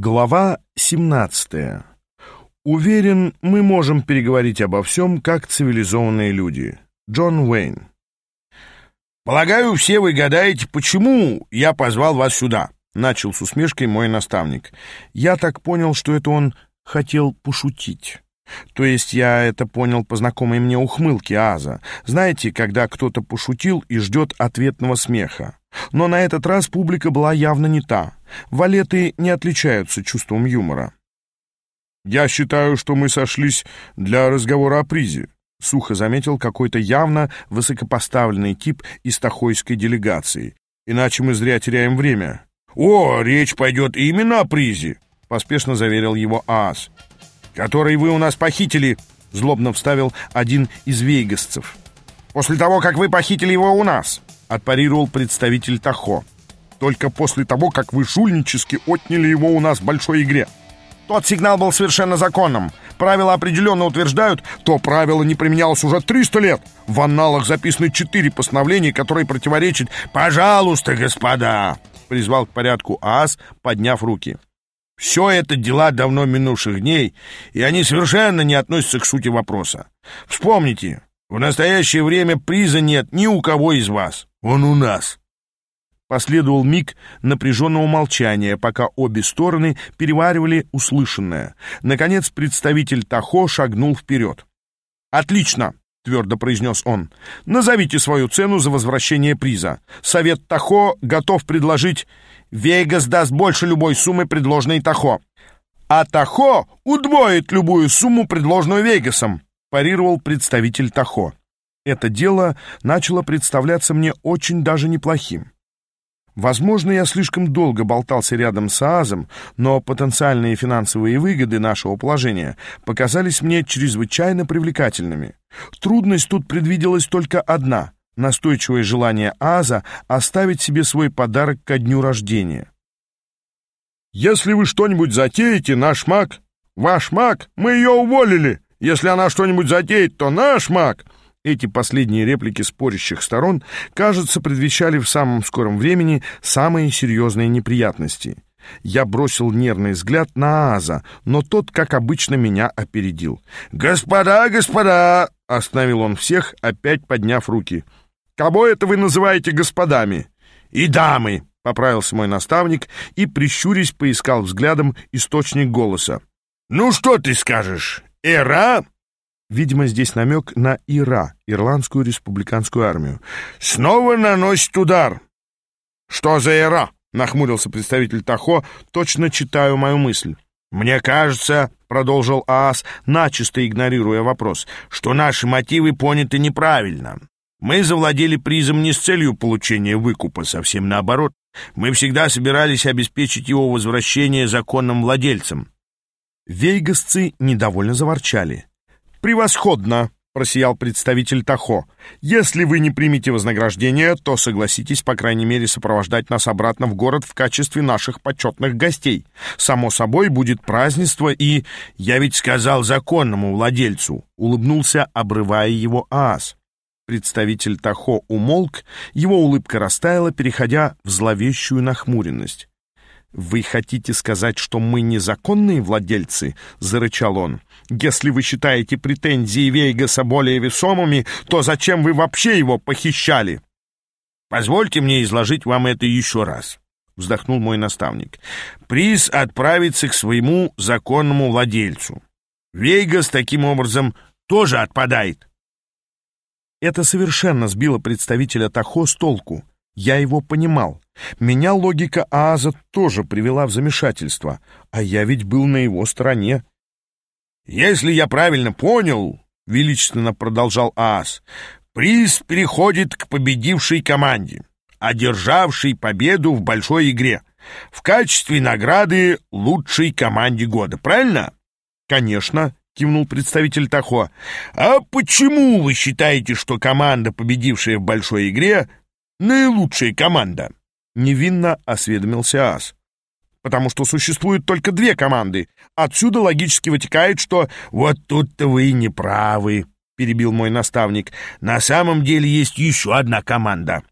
Глава 17. Уверен, мы можем переговорить обо всем, как цивилизованные люди. Джон Уэйн. «Полагаю, все вы гадаете, почему я позвал вас сюда?» — начал с усмешкой мой наставник. Я так понял, что это он хотел пошутить. То есть я это понял по знакомой мне ухмылке Аза. Знаете, когда кто-то пошутил и ждет ответного смеха. Но на этот раз публика была явно не та. Валеты не отличаются чувством юмора. «Я считаю, что мы сошлись для разговора о призе», — сухо заметил какой-то явно высокопоставленный тип из тахойской делегации. «Иначе мы зря теряем время». «О, речь пойдет именно о призе», — поспешно заверил его Аас. «Который вы у нас похитили», — злобно вставил один из вейгасцев. «После того, как вы похитили его у нас», — отпарировал представитель Тахо только после того, как вы шульнически отняли его у нас в большой игре. Тот сигнал был совершенно законным. Правила определенно утверждают, то правило не применялось уже 300 лет. В анналах записаны четыре постановления, которые противоречат «Пожалуйста, господа!» призвал к порядку ААС, подняв руки. Все это дела давно минувших дней, и они совершенно не относятся к сути вопроса. Вспомните, в настоящее время приза нет ни у кого из вас. Он у нас. Последовал миг напряженного молчания, пока обе стороны переваривали услышанное. Наконец представитель Тахо шагнул вперед. «Отлично!» — твердо произнес он. «Назовите свою цену за возвращение приза. Совет Тахо готов предложить... Вегас даст больше любой суммы, предложенной Тахо. А Тахо удвоит любую сумму, предложенную Вегасом», — парировал представитель Тахо. Это дело начало представляться мне очень даже неплохим. Возможно, я слишком долго болтался рядом с Аазом, но потенциальные финансовые выгоды нашего положения показались мне чрезвычайно привлекательными. Трудность тут предвиделась только одна — настойчивое желание Ааза оставить себе свой подарок ко дню рождения. «Если вы что-нибудь затеете, наш маг...» «Ваш маг? Мы ее уволили! Если она что-нибудь затеет, то наш маг...» Эти последние реплики спорящих сторон, кажется, предвещали в самом скором времени самые серьезные неприятности. Я бросил нервный взгляд на Аза, но тот, как обычно, меня опередил. «Господа, господа!» — остановил он всех, опять подняв руки. «Кого это вы называете господами?» «И дамы!» — поправился мой наставник и, прищурясь, поискал взглядом источник голоса. «Ну что ты скажешь? Эра?» Видимо, здесь намек на ИРА, Ирландскую республиканскую армию. «Снова наносит удар!» «Что за ИРА?» — нахмурился представитель Тахо, точно читаю мою мысль. «Мне кажется, — продолжил ААС, начисто игнорируя вопрос, — что наши мотивы поняты неправильно. Мы завладели призом не с целью получения выкупа, совсем наоборот. Мы всегда собирались обеспечить его возвращение законным владельцам». Вейгасцы недовольно заворчали. «Превосходно!» — просиял представитель Тахо. «Если вы не примете вознаграждение, то согласитесь, по крайней мере, сопровождать нас обратно в город в качестве наших почетных гостей. Само собой, будет празднество и...» «Я ведь сказал законному владельцу!» — улыбнулся, обрывая его аас. Представитель Тахо умолк, его улыбка растаяла, переходя в зловещую нахмуренность. «Вы хотите сказать, что мы незаконные владельцы?» — зарычал он. «Если вы считаете претензии Вейгаса более весомыми, то зачем вы вообще его похищали?» «Позвольте мне изложить вам это еще раз», — вздохнул мой наставник. «Приз отправится к своему законному владельцу. Вейгас таким образом тоже отпадает». Это совершенно сбило представителя Тахо с толку. Я его понимал. Меня логика Ааза тоже привела в замешательство, а я ведь был на его стороне. «Если я правильно понял, — величественно продолжал Ааз, — приз переходит к победившей команде, одержавшей победу в большой игре, в качестве награды лучшей команде года, правильно?» «Конечно», — кивнул представитель Тахо. «А почему вы считаете, что команда, победившая в большой игре, наилучшая команда?» Невинно осведомился Ас. «Потому что существует только две команды. Отсюда логически вытекает, что...» «Вот тут-то вы не правы», — перебил мой наставник. «На самом деле есть еще одна команда».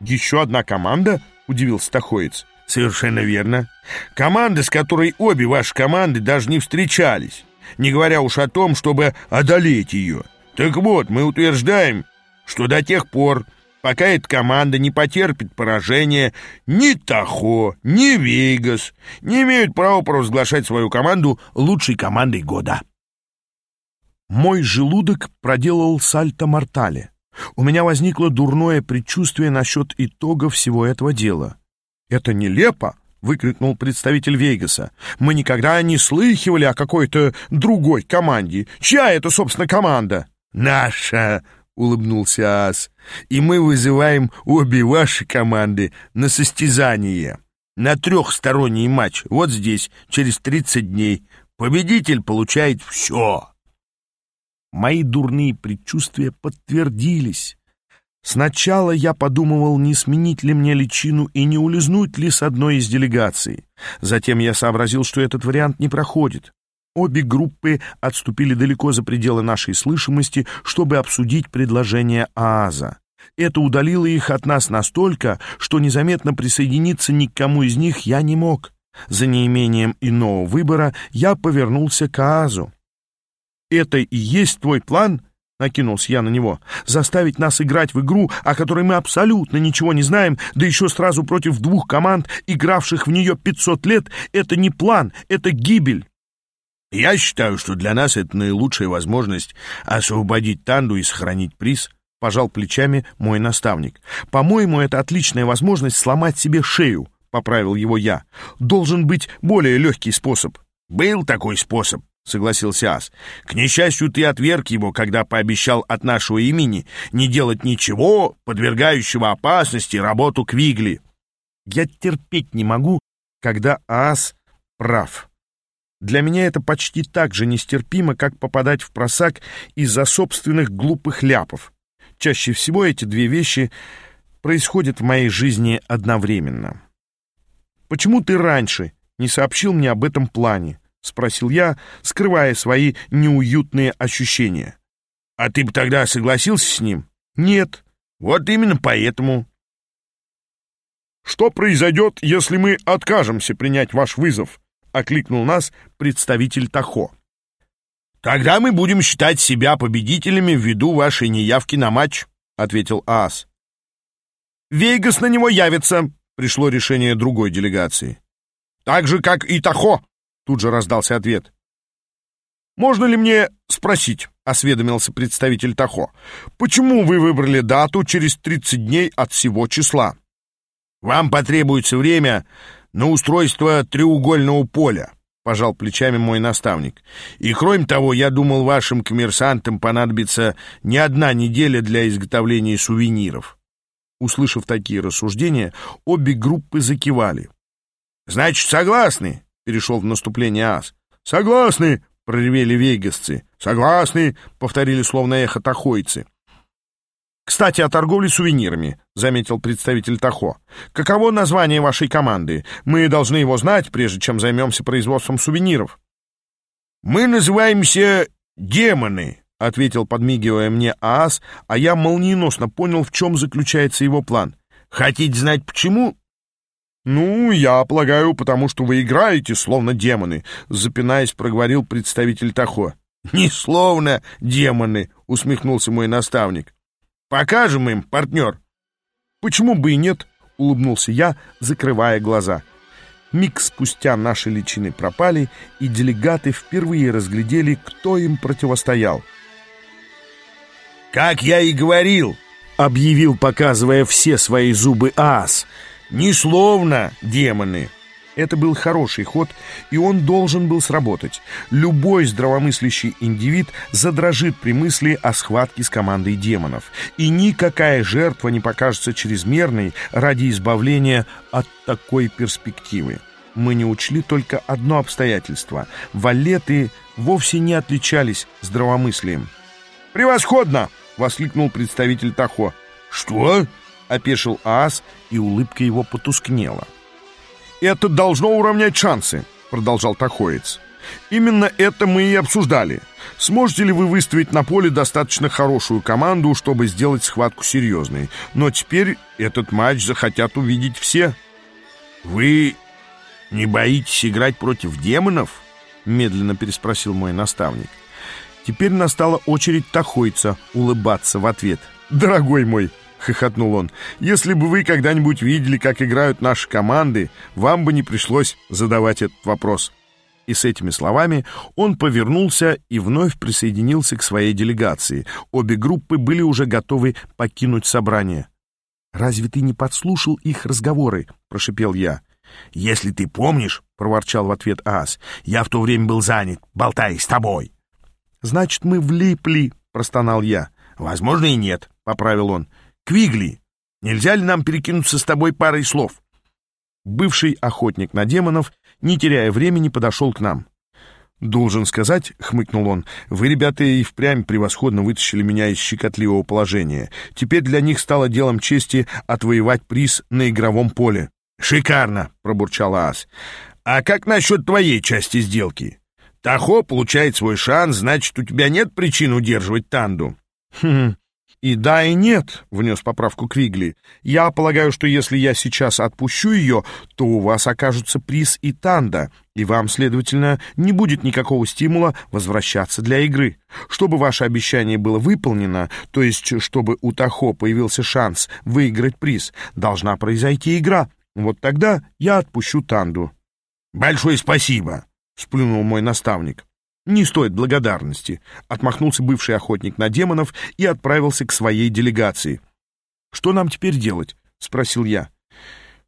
«Еще одна команда?» — удивился Тахоец. Совершенно верно. Команда, с которой обе ваши команды даже не встречались, не говоря уж о том, чтобы одолеть ее. Так вот, мы утверждаем, что до тех пор, пока эта команда не потерпит поражения, ни Тахо, ни Вейгас не имеют права провозглашать свою команду лучшей командой года. Мой желудок проделал сальто-мортале. У меня возникло дурное предчувствие насчет итога всего этого дела. «Это нелепо!» — выкрикнул представитель Вегаса. «Мы никогда не слыхивали о какой-то другой команде. Чья это, собственно, команда?» «Наша!» — улыбнулся Ас. «И мы вызываем обе ваши команды на состязание. На трехсторонний матч, вот здесь, через 30 дней. Победитель получает все!» Мои дурные предчувствия подтвердились. Сначала я подумывал, не сменить ли мне личину и не улизнуть ли с одной из делегаций. Затем я сообразил, что этот вариант не проходит. Обе группы отступили далеко за пределы нашей слышимости, чтобы обсудить предложение ААЗа. Это удалило их от нас настолько, что незаметно присоединиться ни к кому из них я не мог. За неимением иного выбора я повернулся к ААЗу. «Это и есть твой план?» Накинулся я на него. «Заставить нас играть в игру, о которой мы абсолютно ничего не знаем, да еще сразу против двух команд, игравших в нее 500 лет, это не план, это гибель». «Я считаю, что для нас это наилучшая возможность освободить Танду и сохранить приз», — пожал плечами мой наставник. «По-моему, это отличная возможность сломать себе шею», — поправил его я. «Должен быть более легкий способ». «Был такой способ», — согласился Ас. «К несчастью, ты отверг его, когда пообещал от нашего имени не делать ничего, подвергающего опасности работу Квигли». «Я терпеть не могу, когда Ас прав. Для меня это почти так же нестерпимо, как попадать в просак из-за собственных глупых ляпов. Чаще всего эти две вещи происходят в моей жизни одновременно. Почему ты раньше не сообщил мне об этом плане?» — спросил я, скрывая свои неуютные ощущения. «А ты бы тогда согласился с ним?» «Нет». «Вот именно поэтому». «Что произойдет, если мы откажемся принять ваш вызов?» — окликнул нас представитель Тахо. «Тогда мы будем считать себя победителями ввиду вашей неявки на матч», — ответил Аас. «Вейгас на него явится», — пришло решение другой делегации. «Так же, как и Тахо», Тут же раздался ответ. «Можно ли мне спросить?» — осведомился представитель Тахо. «Почему вы выбрали дату через 30 дней от всего числа?» «Вам потребуется время на устройство треугольного поля», — пожал плечами мой наставник. «И кроме того, я думал, вашим коммерсантам понадобится не одна неделя для изготовления сувениров». Услышав такие рассуждения, обе группы закивали. «Значит, согласны?» перешел в наступление ас. «Согласны!» — проревели вегасцы. «Согласны!» — повторили словно эхо тахойцы. «Кстати, о торговле сувенирами», — заметил представитель Тахо. «Каково название вашей команды? Мы должны его знать, прежде чем займемся производством сувениров». «Мы называемся «Демоны», — ответил, подмигивая мне Аас, а я молниеносно понял, в чем заключается его план. «Хотите знать, почему?» «Ну, я полагаю, потому что вы играете, словно демоны», — запинаясь, проговорил представитель Тахо. «Не словно демоны», — усмехнулся мой наставник. «Покажем им, партнер». «Почему бы и нет?» — улыбнулся я, закрывая глаза. Миг спустя наши личины пропали, и делегаты впервые разглядели, кто им противостоял. «Как я и говорил», — объявил, показывая все свои зубы ас — не словно демоны. Это был хороший ход, и он должен был сработать. Любой здравомыслящий индивид задрожит при мысли о схватке с командой демонов, и никакая жертва не покажется чрезмерной ради избавления от такой перспективы. Мы не учли только одно обстоятельство. Валеты вовсе не отличались здравомыслием. «Превосходно!» — воскликнул представитель Тахо. «Что?» опешил Аас, и улыбка его потускнела. «Это должно уравнять шансы», — продолжал Тахоец. «Именно это мы и обсуждали. Сможете ли вы выставить на поле достаточно хорошую команду, чтобы сделать схватку серьезной? Но теперь этот матч захотят увидеть все». «Вы не боитесь играть против демонов?» — медленно переспросил мой наставник. Теперь настала очередь Тахойца улыбаться в ответ. «Дорогой мой!» — хохотнул он. «Если бы вы когда-нибудь видели, как играют наши команды, вам бы не пришлось задавать этот вопрос». И с этими словами он повернулся и вновь присоединился к своей делегации. Обе группы были уже готовы покинуть собрание. «Разве ты не подслушал их разговоры?» — прошипел я. «Если ты помнишь», — проворчал в ответ Ас, — «я в то время был занят, болтая с тобой». «Значит, мы влипли», — простонал я. «Возможно, и нет», — поправил он. «Квигли, нельзя ли нам перекинуться с тобой парой слов?» Бывший охотник на демонов, не теряя времени, подошел к нам. «Должен сказать», — хмыкнул он, — «вы, ребята, и впрямь превосходно вытащили меня из щекотливого положения. Теперь для них стало делом чести отвоевать приз на игровом поле». «Шикарно!» — пробурчал Ас. «А как насчет твоей части сделки? Тахо получает свой шанс, значит, у тебя нет причин удерживать Танду». «Хм, «И да, и нет», — внес поправку Квигли. «Я полагаю, что если я сейчас отпущу ее, то у вас окажутся приз и танда, и вам, следовательно, не будет никакого стимула возвращаться для игры. Чтобы ваше обещание было выполнено, то есть чтобы у Тахо появился шанс выиграть приз, должна произойти игра. Вот тогда я отпущу танду». «Большое спасибо», — сплюнул мой наставник. «Не стоит благодарности», — отмахнулся бывший охотник на демонов и отправился к своей делегации. «Что нам теперь делать?» — спросил я.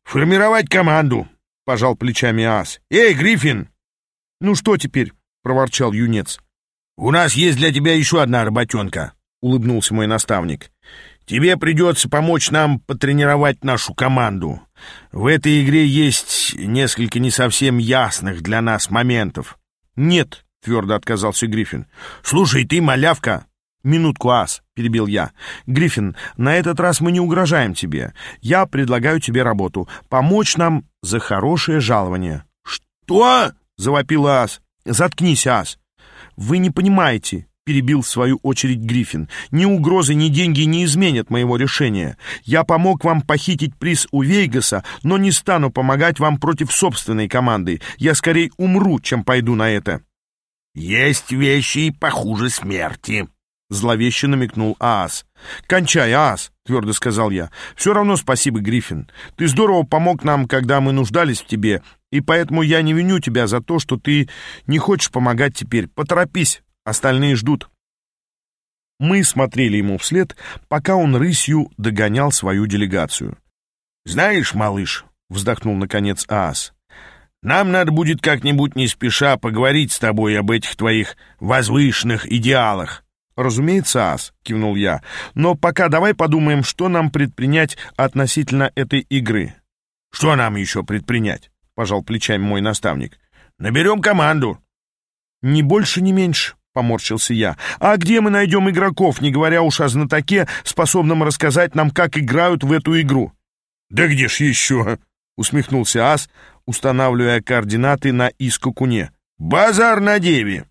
«Формировать команду», — пожал плечами Ас. «Эй, Гриффин!» «Ну что теперь?» — проворчал юнец. «У нас есть для тебя еще одна работенка», — улыбнулся мой наставник. «Тебе придется помочь нам потренировать нашу команду. В этой игре есть несколько не совсем ясных для нас моментов». «Нет», — твердо отказался Гриффин. «Слушай, ты малявка!» «Минутку, ас», — перебил я. «Гриффин, на этот раз мы не угрожаем тебе. Я предлагаю тебе работу. Помочь нам за хорошее жалование». «Что?» — завопил ас. «Заткнись, ас». «Вы не понимаете», — перебил в свою очередь Гриффин. «Ни угрозы, ни деньги не изменят моего решения. Я помог вам похитить приз у Вейгаса, но не стану помогать вам против собственной команды. Я скорее умру, чем пойду на это». «Есть вещи и похуже смерти», — зловеще намекнул Аас. «Кончай, Аас», — твердо сказал я. «Все равно спасибо, Гриффин. Ты здорово помог нам, когда мы нуждались в тебе, и поэтому я не виню тебя за то, что ты не хочешь помогать теперь. Поторопись, остальные ждут». Мы смотрели ему вслед, пока он рысью догонял свою делегацию. «Знаешь, малыш», — вздохнул наконец Аас, нам надо будет как-нибудь не спеша поговорить с тобой об этих твоих возвышенных идеалах. «Разумеется, Ас», — кивнул я. «Но пока давай подумаем, что нам предпринять относительно этой игры». «Что нам еще предпринять?» — пожал плечами мой наставник. «Наберем команду». «Ни больше, ни меньше», — поморщился я. «А где мы найдем игроков, не говоря уж о знатоке, способном рассказать нам, как играют в эту игру?» «Да где ж еще?» — усмехнулся Ас, устанавливая координаты на Искукуне. «Базар на Деве!»